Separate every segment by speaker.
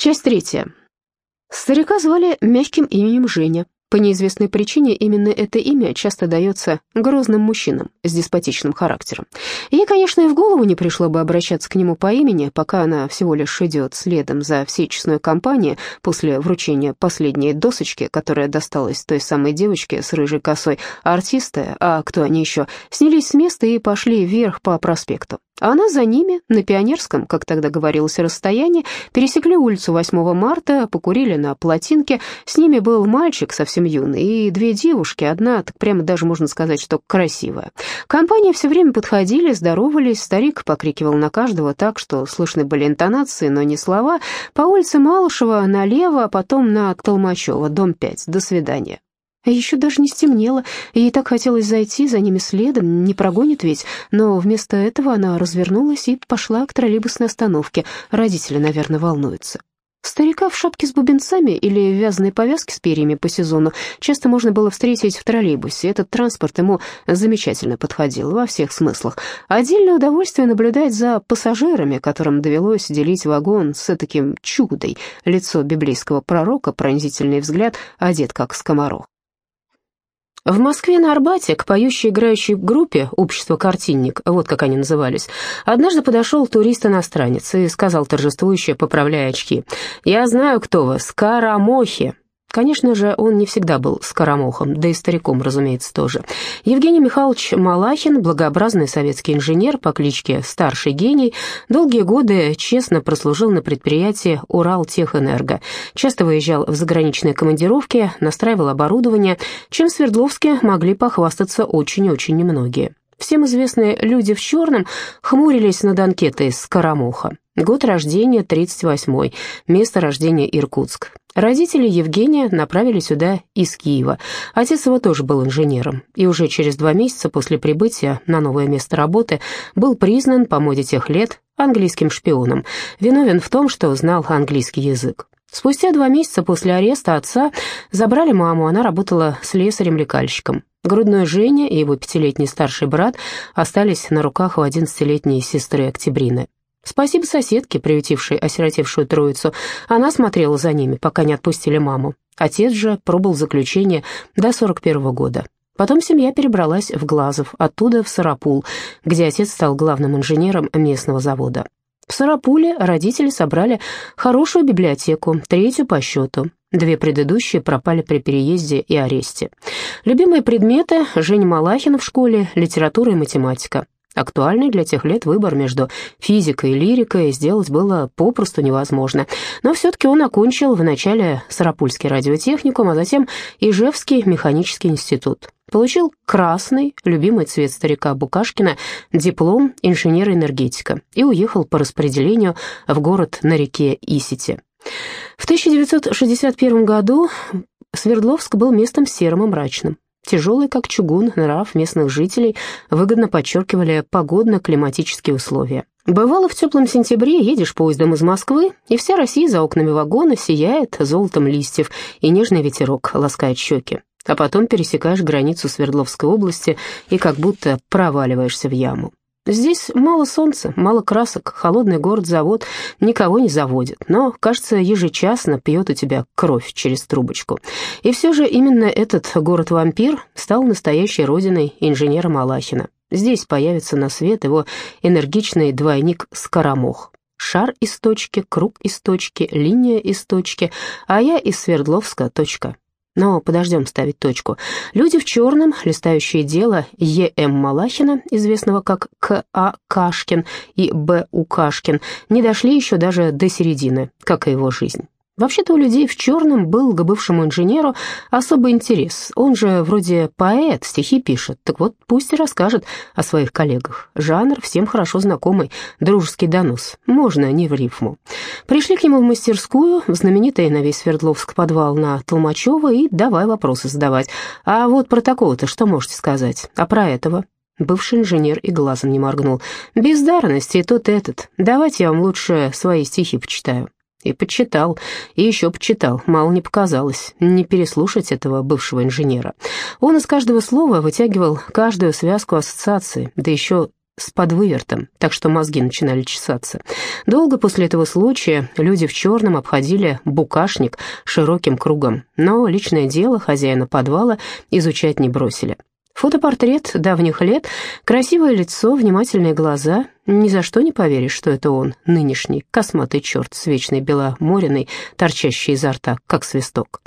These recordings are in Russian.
Speaker 1: Часть третья. Старика звали мягким именем Женя. По неизвестной причине именно это имя часто дается грозным мужчинам с деспотичным характером. Ей, конечно, и в голову не пришло бы обращаться к нему по имени, пока она всего лишь идет следом за всей честной компанией после вручения последней досочки, которая досталась той самой девочке с рыжей косой, артисты, а кто они еще, снялись с места и пошли вверх по проспекту. А она за ними, на Пионерском, как тогда говорилось, расстоянии, пересекли улицу 8 марта, покурили на плотинке. С ними был мальчик совсем юный и две девушки, одна, так прямо даже можно сказать, что красивая. Компания все время подходили, здоровались, старик покрикивал на каждого так, что слышны были интонации, но не слова. По улице Малышева налево, а потом на Толмачева, дом 5. До свидания. Еще даже не стемнело, ей так хотелось зайти за ними следом, не прогонит ведь, но вместо этого она развернулась и пошла к троллейбусной остановке. Родители, наверное, волнуются. Старика в шапке с бубенцами или вязаной повязке с перьями по сезону часто можно было встретить в троллейбусе. Этот транспорт ему замечательно подходил во всех смыслах. Отдельное удовольствие наблюдать за пассажирами, которым довелось делить вагон с таким чудой. Лицо библейского пророка, пронзительный взгляд, одет как скоморох. В Москве на Арбате к поющей играющей группе «Общество картинник», вот как они назывались, однажды подошел турист-иностранец и сказал торжествующе, поправляя очки, «Я знаю, кто вы, Скоромохи». Конечно же, он не всегда был скоромохом, да и стариком, разумеется, тоже. Евгений Михайлович Малахин, благообразный советский инженер по кличке Старший Гений, долгие годы честно прослужил на предприятии «Уралтехэнерго», часто выезжал в заграничные командировки, настраивал оборудование, чем в Свердловске могли похвастаться очень-очень немногие. Всем известные люди в черном хмурились над анкетой «Скоромуха». Год рождения 38-й, место рождения Иркутск. Родители Евгения направили сюда из Киева. Отец его тоже был инженером, и уже через два месяца после прибытия на новое место работы был признан по моде тех лет английским шпионом, виновен в том, что знал английский язык. Спустя два месяца после ареста отца забрали маму, она работала слесарем-лекальщиком. Грудной Женя и его пятилетний старший брат остались на руках у одиннадцатилетней сестры Октябрины. Спасибо соседке, приютившей осиротевшую троицу. Она смотрела за ними, пока не отпустили маму. Отец же пробыл заключение до 41 -го года. Потом семья перебралась в Глазов, оттуда в Сарапул, где отец стал главным инженером местного завода. В Сарапуле родители собрали хорошую библиотеку, третью по счету. Две предыдущие пропали при переезде и аресте. Любимые предметы – Женя Малахина в школе, литература и математика. Актуальный для тех лет выбор между физикой и лирикой сделать было попросту невозможно. Но все-таки он окончил вначале Сарапульский радиотехникум, а затем Ижевский механический институт. Получил красный, любимый цвет старика Букашкина, диплом инженера-энергетика и уехал по распределению в город на реке Исите. В 1961 году Свердловск был местом серым и мрачным. Тяжелый, как чугун, нрав местных жителей выгодно подчеркивали погодно-климатические условия. Бывало, в теплом сентябре едешь поездом из Москвы, и вся Россия за окнами вагона сияет золотом листьев, и нежный ветерок ласкает щеки. А потом пересекаешь границу Свердловской области и как будто проваливаешься в яму. Здесь мало солнца, мало красок, холодный город-завод никого не заводит, но, кажется, ежечасно пьет у тебя кровь через трубочку. И все же именно этот город-вампир стал настоящей родиной инженера Малахина. Здесь появится на свет его энергичный двойник Скоромох. Шар из точки, круг из точки, линия из точки, а я из Свердловска, точка. Но подождем ставить точку. Люди в черном, листающие дело Е.М. Малахина, известного как К.А. Кашкин и Б.У. Кашкин, не дошли еще даже до середины, как и его жизнь. Вообще-то у людей в черном был к бывшему инженеру особый интерес. Он же вроде поэт, стихи пишет. Так вот, пусть и расскажет о своих коллегах. Жанр всем хорошо знакомый, дружеский донос. Можно не в рифму. Пришли к нему в мастерскую, в знаменитый на весь Свердловск подвал на Толмачева, и давай вопросы задавать. А вот про такого-то что можете сказать? А про этого? Бывший инженер и глазом не моргнул. «Бездарность и тот этот. Давайте я вам лучше свои стихи почитаю». И почитал, и еще почитал, мало не показалось, не переслушать этого бывшего инженера. Он из каждого слова вытягивал каждую связку ассоциаций, да еще с подвывертом, так что мозги начинали чесаться. Долго после этого случая люди в черном обходили букашник широким кругом, но личное дело хозяина подвала изучать не бросили. Фотопортрет давних лет, красивое лицо, внимательные глаза. Ни за что не поверишь, что это он, нынешний косматый черт с вечной беломориной, торчащий изо рта, как свисток.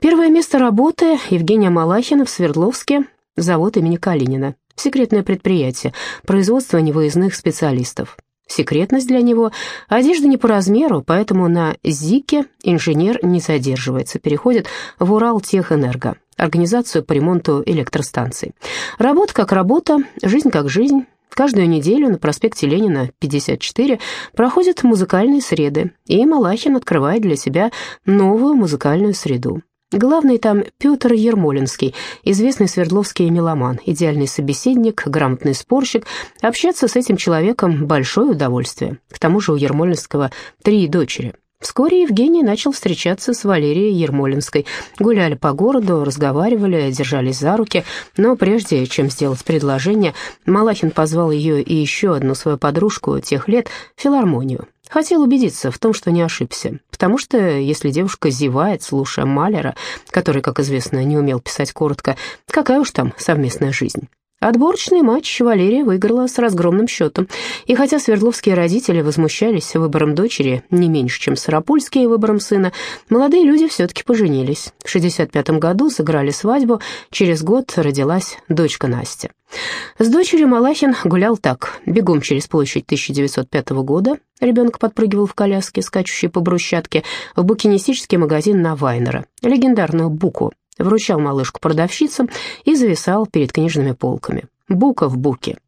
Speaker 1: Первое место работы Евгения Малахина в Свердловске, завод имени Калинина. Секретное предприятие, производство невыездных специалистов. Секретность для него – одежда не по размеру, поэтому на ЗИКе инженер не задерживается, переходит в Уралтехэнерго, организацию по ремонту электростанций. Работа как работа, жизнь как жизнь. Каждую неделю на проспекте Ленина, 54, проходят музыкальные среды, и Малахин открывает для себя новую музыкальную среду. Главный там Петр Ермолинский, известный свердловский меломан, идеальный собеседник, грамотный спорщик. Общаться с этим человеком – большое удовольствие. К тому же у Ермолинского три дочери. Вскоре Евгений начал встречаться с Валерией Ермолинской. Гуляли по городу, разговаривали, держались за руки, но прежде чем сделать предложение, Малахин позвал ее и еще одну свою подружку тех лет филармонию. Хотел убедиться в том, что не ошибся, потому что если девушка зевает, слушая Малера, который, как известно, не умел писать коротко, какая уж там совместная жизнь. Отборочный матч Валерия выиграла с разгромным счетом, и хотя свердловские родители возмущались выбором дочери не меньше, чем Сарапульские выбором сына, молодые люди все-таки поженились. В 65 году сыграли свадьбу, через год родилась дочка Настя. С дочерью Малахин гулял так, бегом через площадь 1905 года, ребенок подпрыгивал в коляске, скачущей по брусчатке, в букинистический магазин на Вайнера, легендарную «Буку», вручал малышку продавщицам и зависал перед книжными полками. Бука в буке.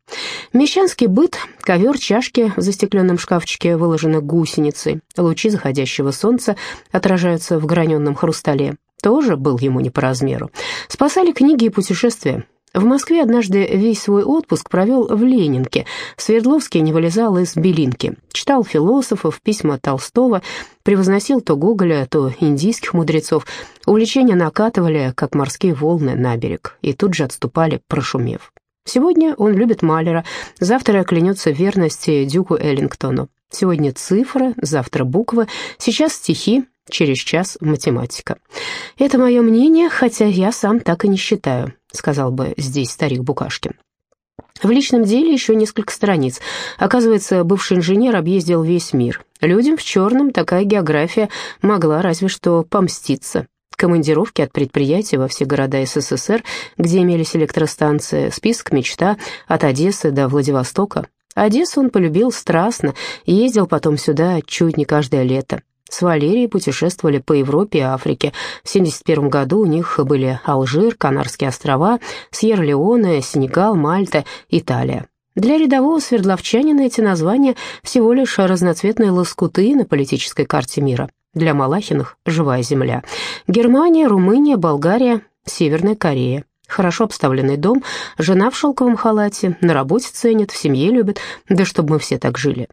Speaker 1: Мещанский быт, ковер, чашки в застекленном шкафчике выложены гусеницей, лучи заходящего солнца отражаются в граненном хрустале, тоже был ему не по размеру. Спасали книги и путешествия, в Москве однажды весь свой отпуск провел в Ленинке. Свердловский не вылезал из Белинки. Читал философов, письма Толстого, превозносил то Гоголя, то индийских мудрецов. Увлечения накатывали, как морские волны, на берег, и тут же отступали, прошумев. Сегодня он любит Малера, завтра клянется верности Дюку Эллингтону. Сегодня цифры, завтра буквы, сейчас стихи, через час математика. Это мое мнение, хотя я сам так и не считаю сказал бы здесь старик Букашкин. В личном деле еще несколько страниц. Оказывается, бывший инженер объездил весь мир. Людям в черном такая география могла разве что помститься. Командировки от предприятий во все города СССР, где имелись электростанции, список мечта от Одессы до Владивостока. Одессу он полюбил страстно, ездил потом сюда чуть не каждое лето. С Валерией путешествовали по Европе и Африке. В 1971 году у них были Алжир, Канарские острова, Сьерра-Леоне, Сенегал, Мальта, Италия. Для рядового свердловчанина эти названия всего лишь разноцветные лоскуты на политической карте мира. Для Малахиных – живая земля. Германия, Румыния, Болгария, Северная Корея. Хорошо обставленный дом, жена в шелковом халате, на работе ценят, в семье любят, да чтобы мы все так жили.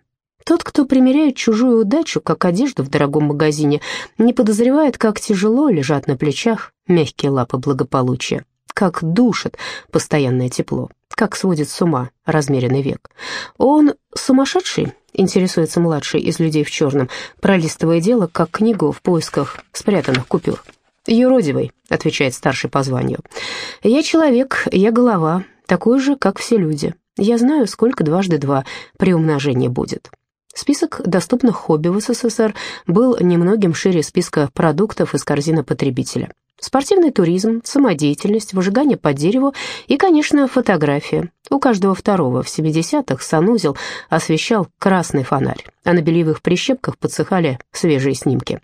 Speaker 1: Тот, кто примеряет чужую удачу, как одежду в дорогом магазине, не подозревает, как тяжело лежат на плечах мягкие лапы благополучия, как душит постоянное тепло, как сводит с ума размеренный век. Он сумасшедший, интересуется младший из людей в черном, пролистывая дело, как книгу в поисках спрятанных купюр. «Юродивый», — отвечает старший по званию. «Я человек, я голова, такой же, как все люди. Я знаю, сколько дважды два при умножении будет». Список доступных хобби в СССР был немногим шире списка продуктов из корзины потребителя. Спортивный туризм, самодеятельность, выжигание по дереву и, конечно, фотография. У каждого второго в 70-х санузел освещал красный фонарь, а на бельевых прищепках подсыхали свежие снимки.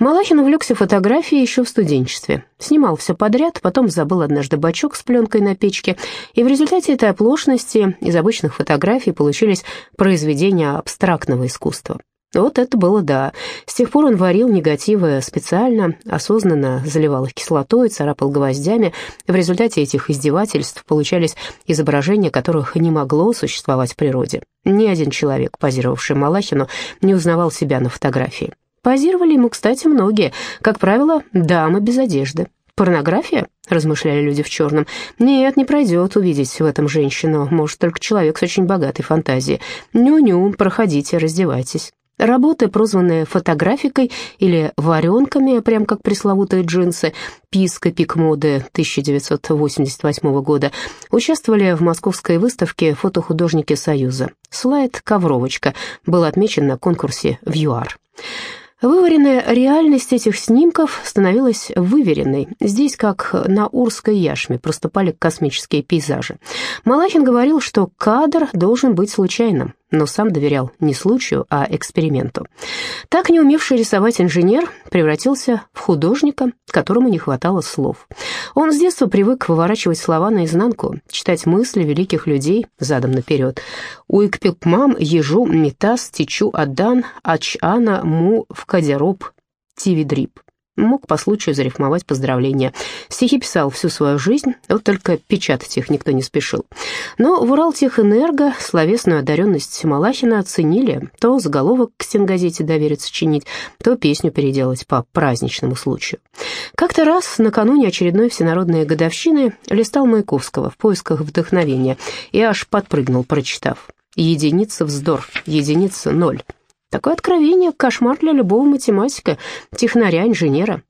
Speaker 1: Малахин увлекся фотографией еще в студенчестве. Снимал все подряд, потом забыл однажды бачок с пленкой на печке, и в результате этой оплошности из обычных фотографий получились произведения абстрактного искусства. Вот это было да. С тех пор он варил негативы специально, осознанно заливал их кислотой, царапал гвоздями. В результате этих издевательств получались изображения, которых не могло существовать в природе. Ни один человек, позировавший Малахину, не узнавал себя на фотографии. Позировали ему, кстати, многие, как правило, дамы без одежды. Порнография? Размышляли люди в черном. Нет, не пройдет увидеть в этом женщину. Может, только человек с очень богатой фантазией. Ню-ню, проходите, раздевайтесь. Работы, прозванные фотографикой или варенками, прям как пресловутые джинсы, писка пик моды 1988 года, участвовали в московской выставке фотохудожники Союза. Слайд «Ковровочка» был отмечен на конкурсе в ЮАР. Вываренная реальность этих снимков становилась выверенной. Здесь, как на Урской яшме, проступали космические пейзажи. Малахин говорил, что кадр должен быть случайным но сам доверял не случаю, а эксперименту. Так не умевший рисовать инженер превратился в художника, которому не хватало слов. Он с детства привык выворачивать слова наизнанку, читать мысли великих людей задом наперед. «Уикпикмам, ежу, метас, течу, адан, ачана, му, вкадероб, тивидрип». Мог по случаю зарифмовать поздравления. Стихи писал всю свою жизнь, вот только печатать их никто не спешил. Но в Уралтехэнерго словесную одаренность Малахина оценили. То заголовок к стенгазете довериться чинить, то песню переделать по праздничному случаю. Как-то раз, накануне очередной всенародной годовщины, листал Маяковского в поисках вдохновения и аж подпрыгнул, прочитав. «Единица вздор, единица ноль». Такое откровение — кошмар для любого математика, технаря, инженера.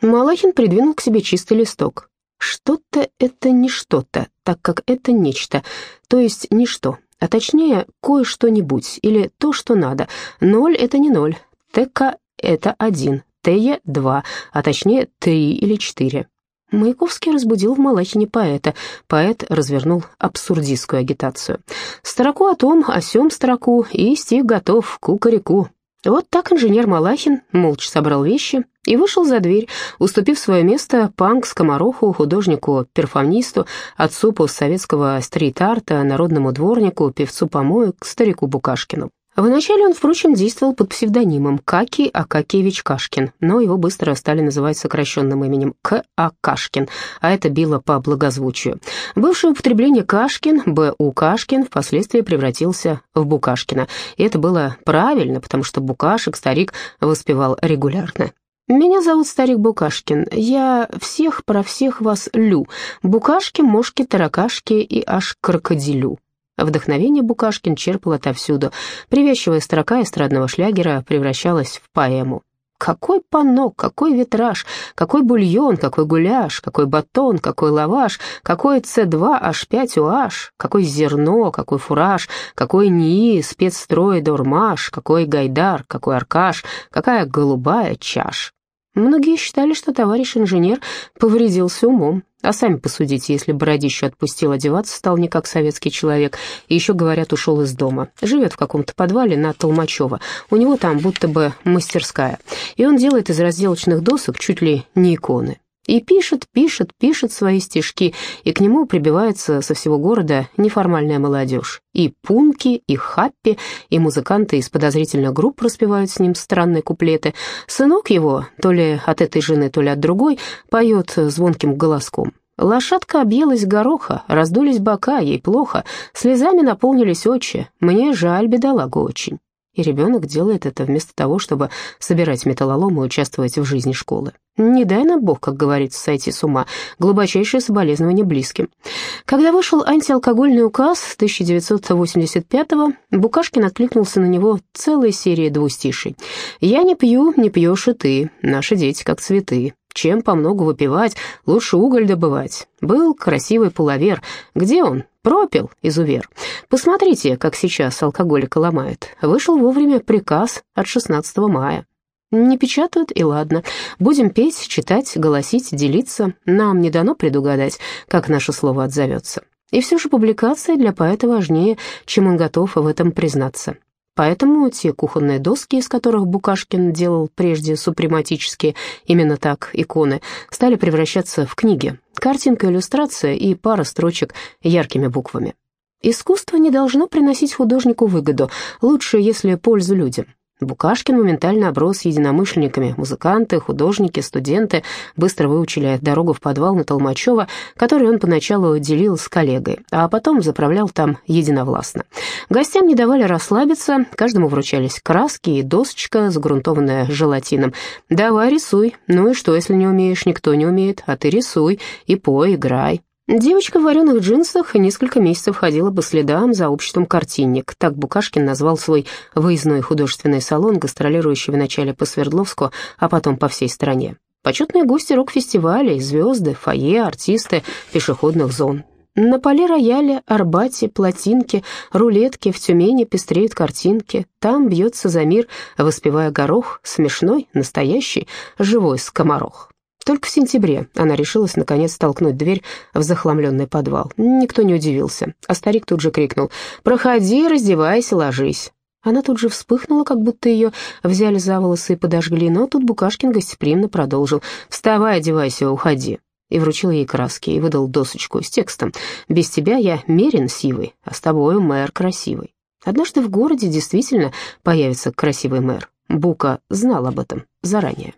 Speaker 1: Малахин придвинул к себе чистый листок. Что-то — это не что-то, так как это нечто, то есть ничто, а точнее кое-что-нибудь или то, что надо. Ноль — это не ноль, ТК — это один, ТЕ — два, а точнее три или четыре. Маяковский разбудил в Малахине поэта. Поэт развернул абсурдистскую агитацию. Строку о том, о сём строку, и стих готов, кукареку. Вот так инженер Малахин молча собрал вещи и вышел за дверь, уступив свое место панк скомороху, художнику-перфонисту, отцу постсоветского стрит-арта, народному дворнику, певцу помоек, старику Букашкину. Вначале он, впрочем, действовал под псевдонимом Каки Акакевич Кашкин, но его быстро стали называть сокращенным именем К.А. Кашкин, а это било по благозвучию. Бывшее употребление Кашкин, Б.У. Кашкин, впоследствии превратился в Букашкина, и это было правильно, потому что Букашек старик воспевал регулярно. «Меня зовут Старик Букашкин. Я всех про всех вас лю. Букашки, мошки, таракашки и аж крокодилю». Вдохновение Букашкин черпал отовсюду. Привязчивая строка эстрадного шлягера превращалась в поэму. Какой панок, какой витраж, какой бульон, какой гуляш, какой батон, какой лаваш, какой С2H5OH, какой зерно, какой фураж, какой НИИ, спецстрой, дормаш, какой гайдар, какой аркаш, какая голубая чаш. Многие считали, что товарищ инженер повредился умом, а сами посудите, если Бородищу отпустил одеваться, стал не как советский человек, и еще, говорят, ушел из дома. Живет в каком-то подвале на Толмачева. У него там будто бы мастерская. И он делает из разделочных досок чуть ли не иконы. И пишет, пишет, пишет свои стишки, и к нему прибивается со всего города неформальная молодежь. И пунки, и хаппи, и музыканты из подозрительных групп распевают с ним странные куплеты. Сынок его, то ли от этой жены, то ли от другой, поет звонким голоском. Лошадка объелась гороха, раздулись бока, ей плохо, слезами наполнились очи, мне жаль бедолагу очень. И ребенок делает это вместо того, чтобы собирать металлолом и участвовать в жизни школы. Не дай нам Бог, как говорится, сойти с ума. Глубочайшее соболезнование близким. Когда вышел антиалкогольный указ 1985-го, Букашкин откликнулся на него целой серией двустишей. «Я не пью, не пьешь и ты, наши дети как цветы, чем помногу выпивать, лучше уголь добывать. Был красивый половер. Где он? Пропил, изувер. Посмотрите, как сейчас алкоголика ломают. Вышел вовремя приказ от 16 мая. Не печатают, и ладно. Будем петь, читать, голосить, делиться. Нам не дано предугадать, как наше слово отзовется. И все же публикация для поэта важнее, чем он готов в этом признаться. Поэтому те кухонные доски, из которых Букашкин делал прежде супрематические, именно так, иконы, стали превращаться в книги. Картинка, иллюстрация и пара строчек яркими буквами. Искусство не должно приносить художнику выгоду, лучше, если пользу людям. Букашкин моментально оброс единомышленниками. Музыканты, художники, студенты быстро выучили дорогу в подвал на Толмачева, который он поначалу делил с коллегой, а потом заправлял там единовластно. Гостям не давали расслабиться, каждому вручались краски и досочка, загрунтованная желатином. «Давай рисуй. Ну и что, если не умеешь? Никто не умеет. А ты рисуй и пой, играй». Девочка в вареных джинсах несколько месяцев ходила по следам за обществом «Картинник». Так Букашкин назвал свой выездной художественный салон, гастролирующий вначале по Свердловску, а потом по всей стране. Почетные гости рок-фестивалей, звезды, фойе, артисты пешеходных зон. На поле рояля, Арбате, плотинке, рулетке в Тюмени пестреют картинки. Там бьется за мир, воспевая горох, смешной, настоящий, живой скоморох. Только в сентябре она решилась наконец толкнуть дверь в захламленный подвал. Никто не удивился, а старик тут же крикнул «Проходи, раздевайся, ложись». Она тут же вспыхнула, как будто ее взяли за волосы и подожгли, но тут Букашкин гостеприимно продолжил «Вставай, одевайся, уходи» и вручил ей краски, и выдал досочку с текстом «Без тебя я мерен сивый, а с тобою мэр красивый». Однажды в городе действительно появится красивый мэр. Бука знал об этом заранее.